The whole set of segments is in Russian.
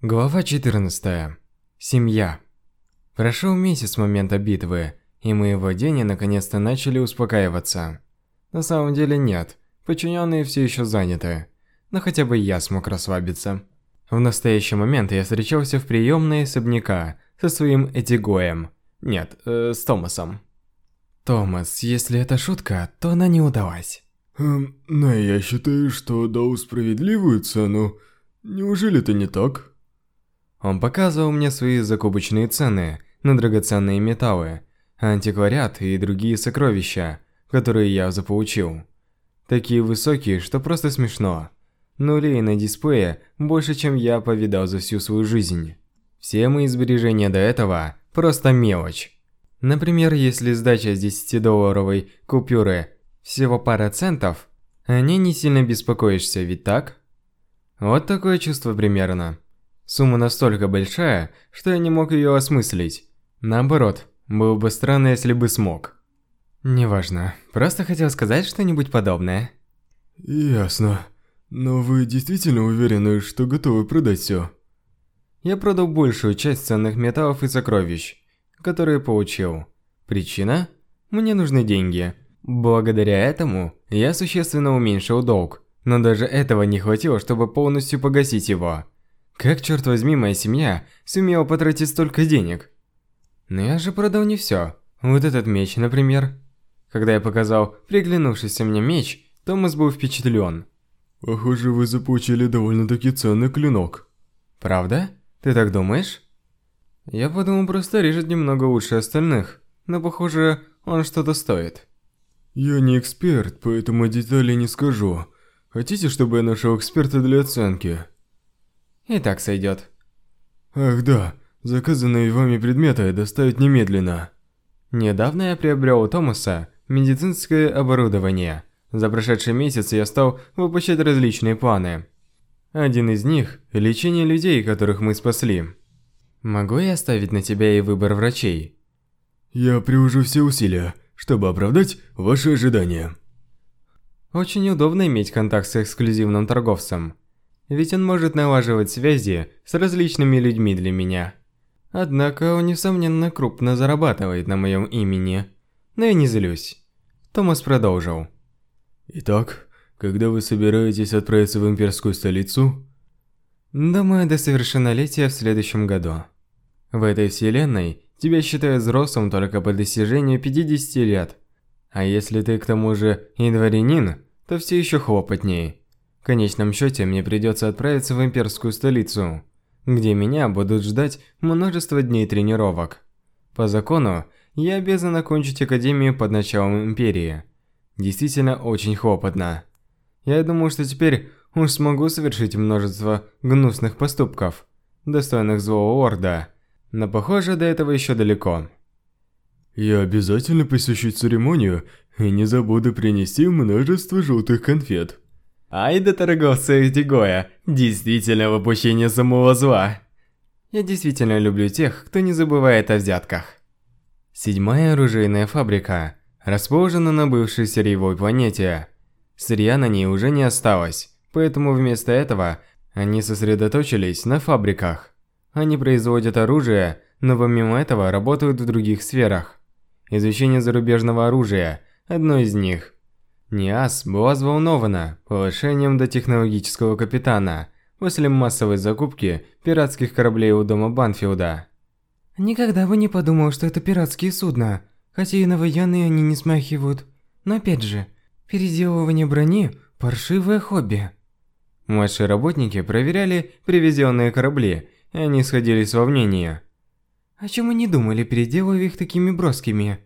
Глава 14. Семья. Прошел месяц с момента битвы, и мои владения наконец-то начали успокаиваться. На самом деле нет, подчиненные все еще заняты, но хотя бы я смог расслабиться. В настоящий момент я встречался в приемной особняка со своим Этигоем. Нет, э, с Томасом. Томас, если это шутка, то она не удалась. Эм, но я считаю, что дал справедливую цену. Неужели это не так? Он показывал мне свои закупочные цены на драгоценные металлы, антиквариат и другие сокровища, которые я заполучил. Такие высокие, что просто смешно. Нулей на дисплее больше, чем я повидал за всю свою жизнь. Все мои сбережения до этого – просто мелочь. Например, если сдача с 10-долларовой купюры всего пара центов, о ней не сильно беспокоишься, ведь так? Вот такое чувство примерно. Сумма настолько большая, что я не мог ее осмыслить. Наоборот, было бы странно, если бы смог. Неважно, просто хотел сказать что-нибудь подобное. Ясно. Но вы действительно уверены, что готовы продать все? Я продал большую часть ценных металлов и сокровищ, которые получил. Причина? Мне нужны деньги. Благодаря этому я существенно уменьшил долг, но даже этого не хватило, чтобы полностью погасить его. Как, черт возьми, моя семья сумела потратить столько денег? Но я же продал не все. Вот этот меч, например. Когда я показал приглянувшийся мне меч, Томас был впечатлен. Похоже, вы заполучили довольно-таки ценный клинок. Правда? Ты так думаешь? Я подумал, просто режет немного лучше остальных, но похоже, он что-то стоит. Я не эксперт, поэтому деталей не скажу. Хотите, чтобы я нашел эксперта для оценки? И так сойдет. Ах да, заказанные вами предметы доставить немедленно. Недавно я приобрел у Томаса медицинское оборудование. За прошедший месяц я стал воплощать различные планы. Один из них – лечение людей, которых мы спасли. Могу я оставить на тебя и выбор врачей? Я приложу все усилия, чтобы оправдать ваши ожидания. Очень удобно иметь контакт с эксклюзивным торговцем. Ведь он может налаживать связи с различными людьми для меня. Однако он, несомненно, крупно зарабатывает на моем имени. Но я не злюсь. Томас продолжил. Итак, когда вы собираетесь отправиться в имперскую столицу? Думаю, до совершеннолетия в следующем году. В этой вселенной тебя считают взрослым только по достижению 50 лет. А если ты к тому же и дворянин, то все еще хлопотнее. Конечном счете мне придется отправиться в имперскую столицу, где меня будут ждать множество дней тренировок. По закону, я обязан окончить академию под началом империи. Действительно очень хлопотно. Я думаю, что теперь уж смогу совершить множество гнусных поступков, достойных злого орда, но похоже, до этого еще далеко. Я обязательно посещу церемонию и не забуду принести множество желтых конфет. Ай да торговца Этигоя, действительно воплощение самого зла. Я действительно люблю тех, кто не забывает о взятках. Седьмая оружейная фабрика расположена на бывшей сырьевой планете. Сырья на ней уже не осталось, поэтому вместо этого они сосредоточились на фабриках. Они производят оружие, но помимо этого работают в других сферах. Изучение зарубежного оружия – одно из них – НИАС была взволнована повышением до технологического капитана после массовой закупки пиратских кораблей у дома Банфилда. Никогда бы не подумал, что это пиратские судна, хотя и на военные они не смахивают. Но опять же, переделывание брони – паршивое хобби. Младшие работники проверяли привезенные корабли, и они сходились во мнении. О чем мы не думали, переделывая их такими броскими.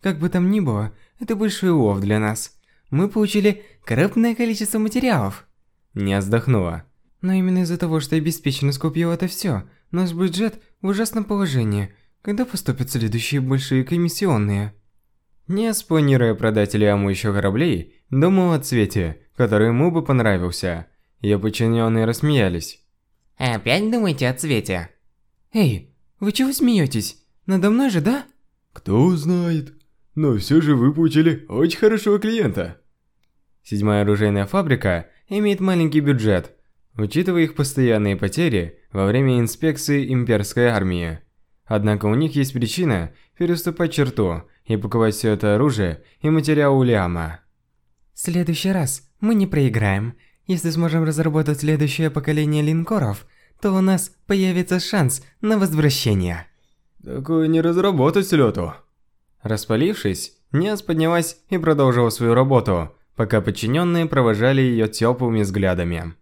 Как бы там ни было, это большой улов для нас мы получили крупное количество материалов. Не вздохнула. Но именно из-за того, что я беспечно скупил это все, наш бюджет в ужасном положении. Когда поступят следующие большие комиссионные? Не спланируя продать Лиаму еще кораблей, думал о цвете, который ему бы понравился. Ее подчиненные рассмеялись. «Опять думаете о цвете?» «Эй, вы чего смеетесь? Надо мной же, да?» «Кто знает?» Но все же вы получили очень хорошего клиента. Седьмая оружейная фабрика имеет маленький бюджет. Учитывая их постоянные потери, во время инспекции имперской армии. Однако у них есть причина переступать черту и паковать все это оружие и материал у Лиама. В следующий раз мы не проиграем. Если сможем разработать следующее поколение линкоров, то у нас появится шанс на возвращение. Такое не разработать лету. Распалившись, Ниас поднялась и продолжила свою работу, пока подчиненные провожали ее теплыми взглядами.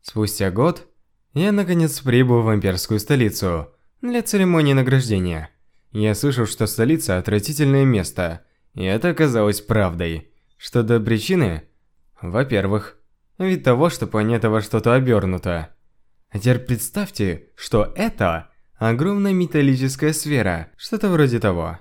Спустя год, я наконец прибыл в имперскую столицу для церемонии награждения. Я слышал, что столица – отвратительное место, и это оказалось правдой. Что до причины? Во-первых, вид того, что планета во что-то обернута. А теперь представьте, что это огромная металлическая сфера, что-то вроде того.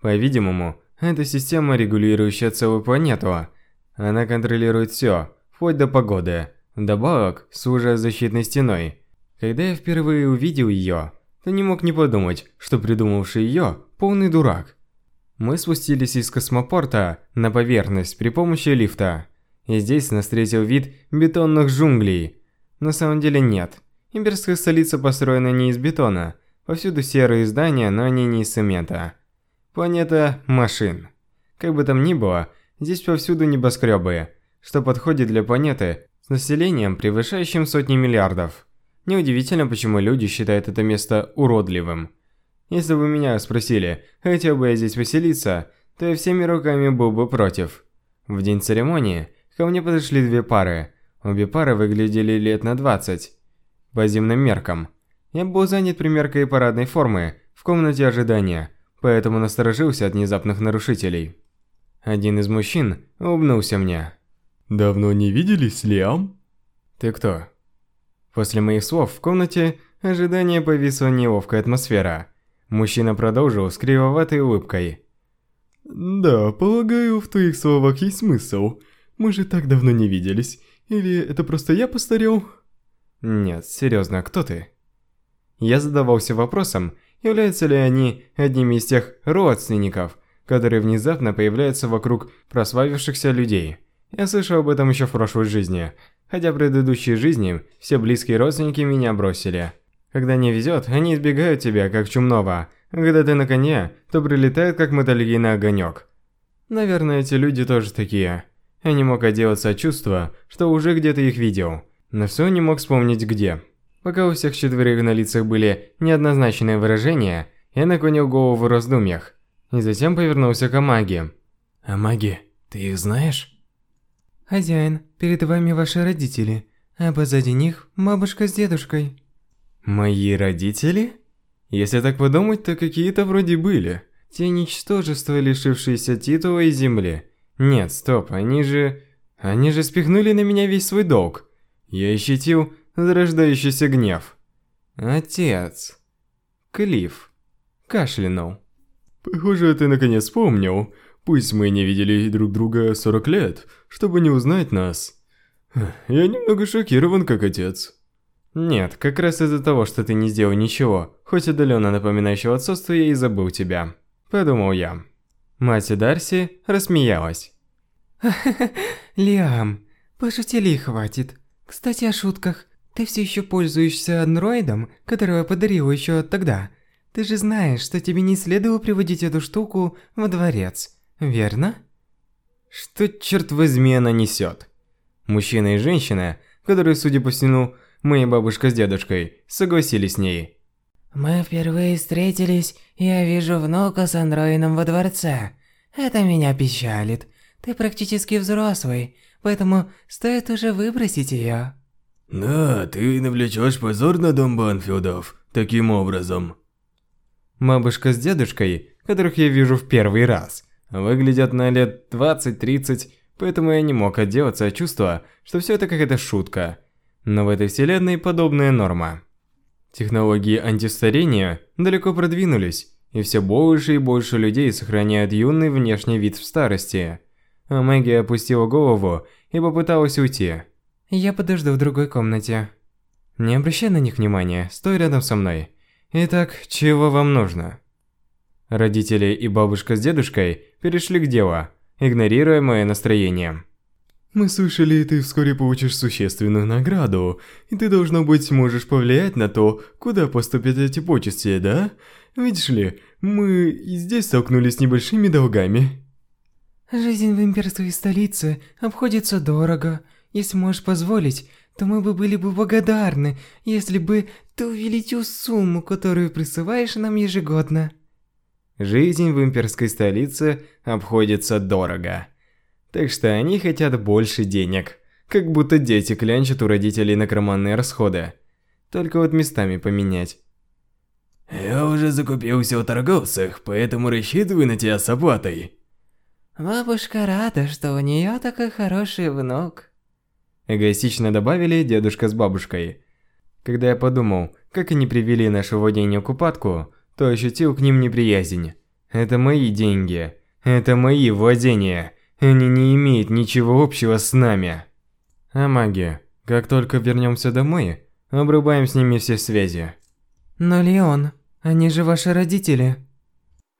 По-видимому, это система, регулирующая целую планету. Она контролирует все, вплоть до погоды. Вдобавок, служа защитной стеной. Когда я впервые увидел ее, то не мог не подумать, что придумавший ее полный дурак. Мы спустились из космопорта на поверхность при помощи лифта. И здесь нас встретил вид бетонных джунглей. На самом деле нет. Имперская столица построена не из бетона. Повсюду серые здания, но они не из цемента. Планета машин. Как бы там ни было, здесь повсюду небоскребы, что подходит для планеты с населением, превышающим сотни миллиардов. Неудивительно, почему люди считают это место уродливым. Если бы меня спросили, хотел бы я здесь поселиться, то я всеми руками был бы против. В день церемонии ко мне подошли две пары. Обе пары выглядели лет на 20. По земным меркам. Я был занят примеркой парадной формы в комнате ожидания – поэтому насторожился от внезапных нарушителей. Один из мужчин улыбнулся мне. «Давно не виделись, Лиам?» «Ты кто?» После моих слов в комнате ожидания повисла неловкая атмосфера. Мужчина продолжил с кривоватой улыбкой. «Да, полагаю, в твоих словах есть смысл. Мы же так давно не виделись. Или это просто я постарел?» «Нет, серьезно, кто ты?» Я задавался вопросом, являются ли они одними из тех родственников, которые внезапно появляются вокруг прославившихся людей. Я слышал об этом еще в прошлой жизни, хотя в предыдущей жизни все близкие родственники меня бросили. Когда не везет, они избегают тебя, как чумного, когда ты на коне, то прилетает, как металлогийный огонек. Наверное, эти люди тоже такие. Я не мог отделаться от чувства, что уже где-то их видел, но все не мог вспомнить где. Пока у всех четверых на лицах были неоднозначные выражения, я наклонил голову в раздумьях, и затем повернулся к Амаге. «Амаги, ты их знаешь?» «Хозяин, перед вами ваши родители, а позади них бабушка с дедушкой». «Мои родители?» Если так подумать, то какие-то вроде были. Те ничтожества, лишившиеся титула и земли. Нет, стоп, они же... Они же спихнули на меня весь свой долг. Я ощутил зарождающийся гнев. Отец. Клифф. Кашлянул. Похоже, ты наконец вспомнил. Пусть мы не видели друг друга 40 лет, чтобы не узнать нас. Я немного шокирован, как отец. Нет, как раз из-за того, что ты не сделал ничего, хоть отдаленно напоминающего отцовство, я и забыл тебя. Подумал я. Мать Дарси рассмеялась. Лиам, пошутили и хватит. Кстати, о шутках. Ты все еще пользуешься андроидом, которого я подарил еще тогда. Ты же знаешь, что тебе не следовало приводить эту штуку во дворец, верно? Что, черт возьми, она несет? Мужчина и женщина, которые, судя по всему, моя бабушка с дедушкой, согласились с ней. Мы впервые встретились, я вижу внука с андроидом во дворце. Это меня печалит. Ты практически взрослый, поэтому стоит уже выбросить ее. «Да, ты навлечешь позор на дом Банфилдов таким образом». Бабушка с дедушкой, которых я вижу в первый раз, выглядят на лет 20-30, поэтому я не мог отделаться от чувства, что все это какая-то шутка. Но в этой вселенной подобная норма. Технологии антистарения далеко продвинулись, и все больше и больше людей сохраняют юный внешний вид в старости. А Мэгги опустила голову и попыталась уйти. Я подожду в другой комнате. Не обращай на них внимания, стой рядом со мной. Итак, чего вам нужно? Родители и бабушка с дедушкой перешли к делу, игнорируя мое настроение. Мы слышали, ты вскоре получишь существенную награду, и ты, должно быть, можешь повлиять на то, куда поступят эти почести, да? Видишь ли, мы и здесь столкнулись с небольшими долгами. Жизнь в имперской столице обходится дорого. Если можешь позволить, то мы бы были бы благодарны, если бы ты увеличил сумму, которую присылаешь нам ежегодно. Жизнь в имперской столице обходится дорого. Так что они хотят больше денег. Как будто дети клянчат у родителей на карманные расходы. Только вот местами поменять. Я уже закупился у торговцев, поэтому рассчитываю на тебя с оплатой. Бабушка рада, что у нее такой хороший внук. Эгоистично добавили дедушка с бабушкой. Когда я подумал, как они привели наше владение к упадку, то ощутил к ним неприязнь. Это мои деньги. Это мои владения. Они не имеют ничего общего с нами. А маги, как только вернемся домой, обрубаем с ними все связи. Но Леон, они же ваши родители.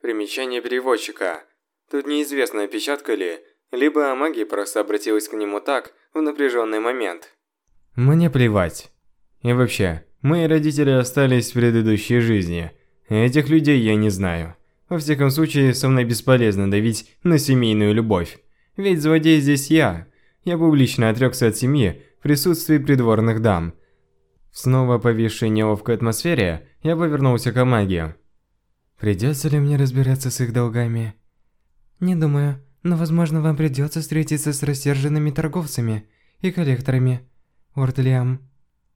Примечание переводчика. Тут неизвестно, опечатка ли, либо магия просто обратилась к нему так, в напряженный момент. Мне плевать. И вообще, мои родители остались в предыдущей жизни. Этих людей я не знаю. Во всяком случае, со мной бесполезно давить на семейную любовь. Ведь злодей здесь я. Я публично отрекся от семьи в присутствии придворных дам. Снова повисшей неловкой атмосфере, я повернулся к магии. Придется ли мне разбираться с их долгами? Не думаю, но возможно вам придется встретиться с рассерженными торговцами и коллекторами. Ордлиам.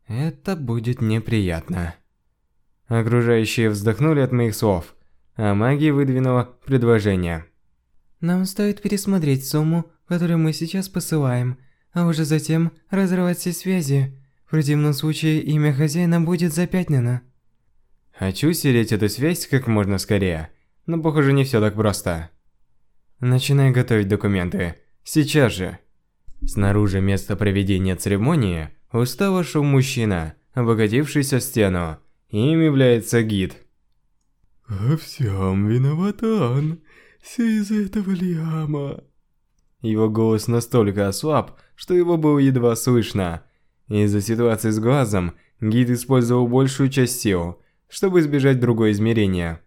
Это будет неприятно. Окружающие вздохнули от моих слов, а магия выдвинула предложение. Нам стоит пересмотреть сумму, которую мы сейчас посылаем, а уже затем разорвать все связи. В противном случае имя хозяина будет запятнено. Хочу селить эту связь как можно скорее, но похоже не все так просто. Начинай готовить документы. Сейчас же. Снаружи места проведения церемонии устало шел мужчина, обогатившийся стену. Им является гид. «Во всем виноват он. Все из-за этого Лиама. Его голос настолько ослаб, что его было едва слышно. Из-за ситуации с глазом, гид использовал большую часть сил, чтобы избежать другое измерение.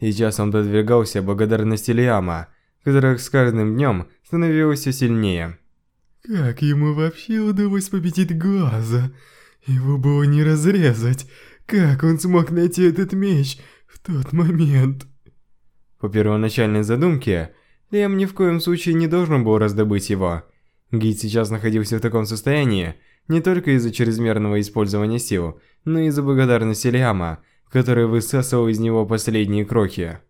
Сейчас он подвергался благодарности Лиама, которая с каждым днем становилась все сильнее. Как ему вообще удалось победить глаза? Его было не разрезать. Как он смог найти этот меч в тот момент? По первоначальной задумке, Лем ни в коем случае не должен был раздобыть его. Гид сейчас находился в таком состоянии не только из-за чрезмерного использования сил, но и из-за благодарности Лиама, который высасывал из него последние крохи.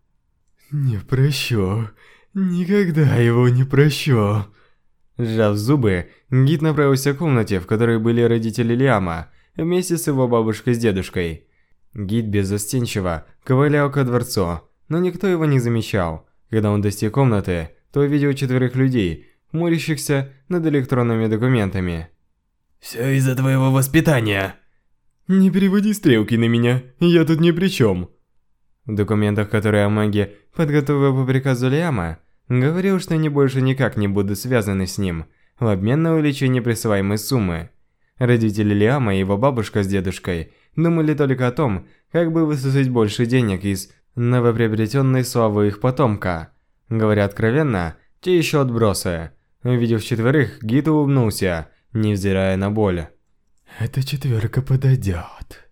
«Не прощу. Никогда его не прощу». Сжав зубы, гид направился к комнате, в которой были родители Лиама, вместе с его бабушкой с дедушкой. Гид беззастенчиво ковылял ко дворцу, но никто его не замечал. Когда он достиг комнаты, то увидел четверых людей, хмурящихся над электронными документами. «Все из-за твоего воспитания!» «Не переводи стрелки на меня, я тут ни при чем!» В документах, которые Амаги подготовил по приказу Лиама, говорил, что они больше никак не будут связаны с ним, в обмен на увеличение присылаемой суммы. Родители Лиама и его бабушка с дедушкой думали только о том, как бы высосать больше денег из новоприобретенной славы их потомка. Говоря откровенно, те еще отбросы. Увидев четверых, Гид улыбнулся, невзирая на боль. «Эта четверка подойдет.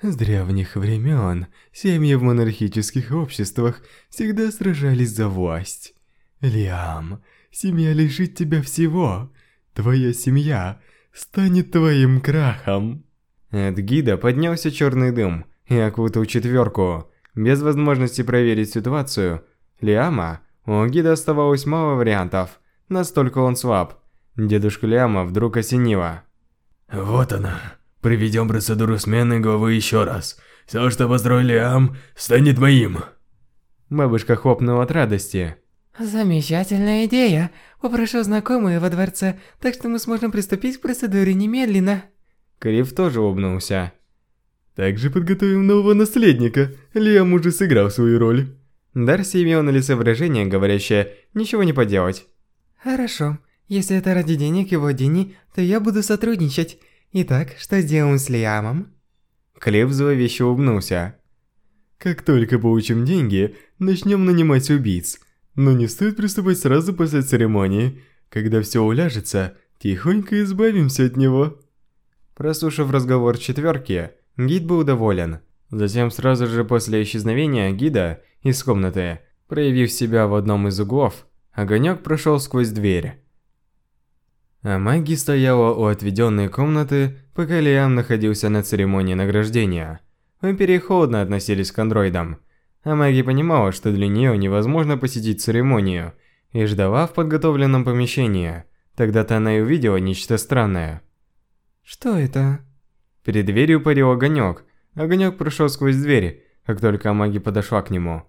С древних времен семьи в монархических обществах всегда сражались за власть. Лиам, семья лишит тебя всего. Твоя семья станет твоим крахом». От гида поднялся черный дым и окутал четверку. Без возможности проверить ситуацию, Лиама, у гида оставалось мало вариантов, настолько он слаб. Дедушка Лиама вдруг осенило. «Вот она. Проведем процедуру смены главы еще раз. Все, что построил Лиам, станет моим». Бабушка хлопнула от радости. Замечательная идея. Попрошу знакомые во дворце, так что мы сможем приступить к процедуре немедленно. Крив тоже улыбнулся. Также подготовим нового наследника. Лиам уже сыграл свою роль. Дарси имел на лице выражение, говорящее «ничего не поделать». Хорошо. Если это ради денег и владений, то я буду сотрудничать. Итак, что сделаем с Лиамом? Клев зловеще улыбнулся. Как только получим деньги, начнем нанимать убийц. Но не стоит приступать сразу после церемонии. Когда все уляжется, тихонько избавимся от него. Прослушав разговор четверки, гид был доволен. Затем сразу же после исчезновения гида из комнаты, проявив себя в одном из углов, огонек прошел сквозь дверь. А Маги стояла у отведенной комнаты, пока Лиам находился на церемонии награждения. В Империи холодно относились к андроидам. А Маги понимала, что для нее невозможно посетить церемонию, и ждала в подготовленном помещении. Тогда-то она и увидела нечто странное. Что это? Перед дверью парил огонек. Огонек прошел сквозь дверь, как только Амаги подошла к нему.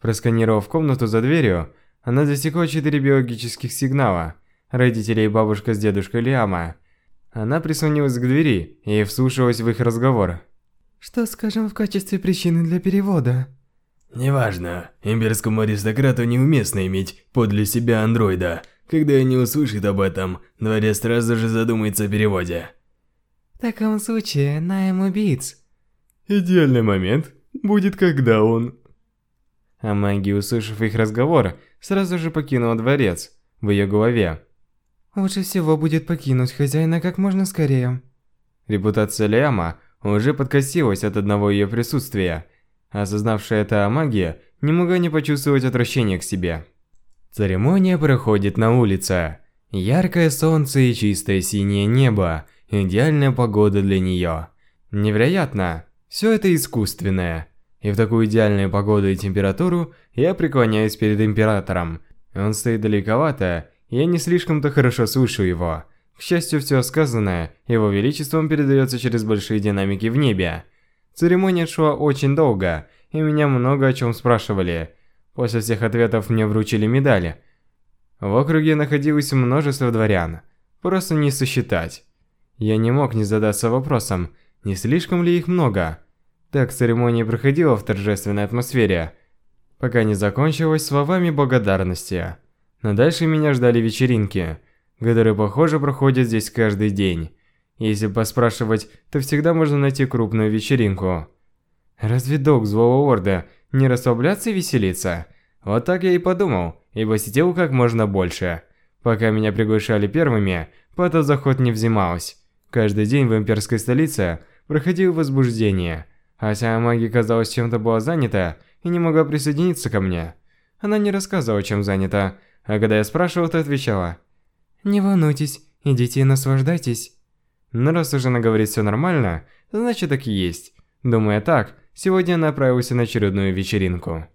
Просканировав комнату за дверью, она засекла четыре биологических сигнала. Родители и бабушка с дедушкой Лиама. Она прислонилась к двери и вслушалась в их разговор. Что скажем в качестве причины для перевода? Неважно. Имперскому аристократу неуместно иметь подле себя андроида. Когда они услышат об этом, дворец сразу же задумается о переводе. В таком случае, найм убийц. Идеальный момент будет, когда он... А маги, услышав их разговор, сразу же покинула дворец в ее голове. Лучше всего будет покинуть хозяина как можно скорее. Репутация Лиама уже подкосилась от одного ее присутствия. Осознавшая это магия не могла не почувствовать отвращение к себе. Церемония проходит на улице. Яркое солнце и чистое синее небо – идеальная погода для нее. Невероятно, все это искусственное. И в такую идеальную погоду и температуру я преклоняюсь перед Императором. Он стоит далековато, и я не слишком-то хорошо слышу его. К счастью, все сказанное Его Величеством передается через большие динамики в небе. Церемония шла очень долго, и меня много о чем спрашивали. После всех ответов мне вручили медали. В округе находилось множество дворян. Просто не сосчитать. Я не мог не задаться вопросом, не слишком ли их много. Так церемония проходила в торжественной атмосфере, пока не закончилась словами благодарности. Но дальше меня ждали вечеринки, которые, похоже, проходят здесь каждый день. Если поспрашивать, то всегда можно найти крупную вечеринку. Разве долг злого орда не расслабляться и веселиться? Вот так я и подумал, и посетил как можно больше. Пока меня приглашали первыми, этот заход не взималось. Каждый день в имперской столице проходил возбуждение. Ася маги, казалось, чем-то была занята и не могла присоединиться ко мне. Она не рассказывала, чем занята, а когда я спрашивал, то отвечала. «Не волнуйтесь, идите и наслаждайтесь». Но раз уже она говорит все нормально, значит так и есть. Думая так, сегодня я направился на очередную вечеринку.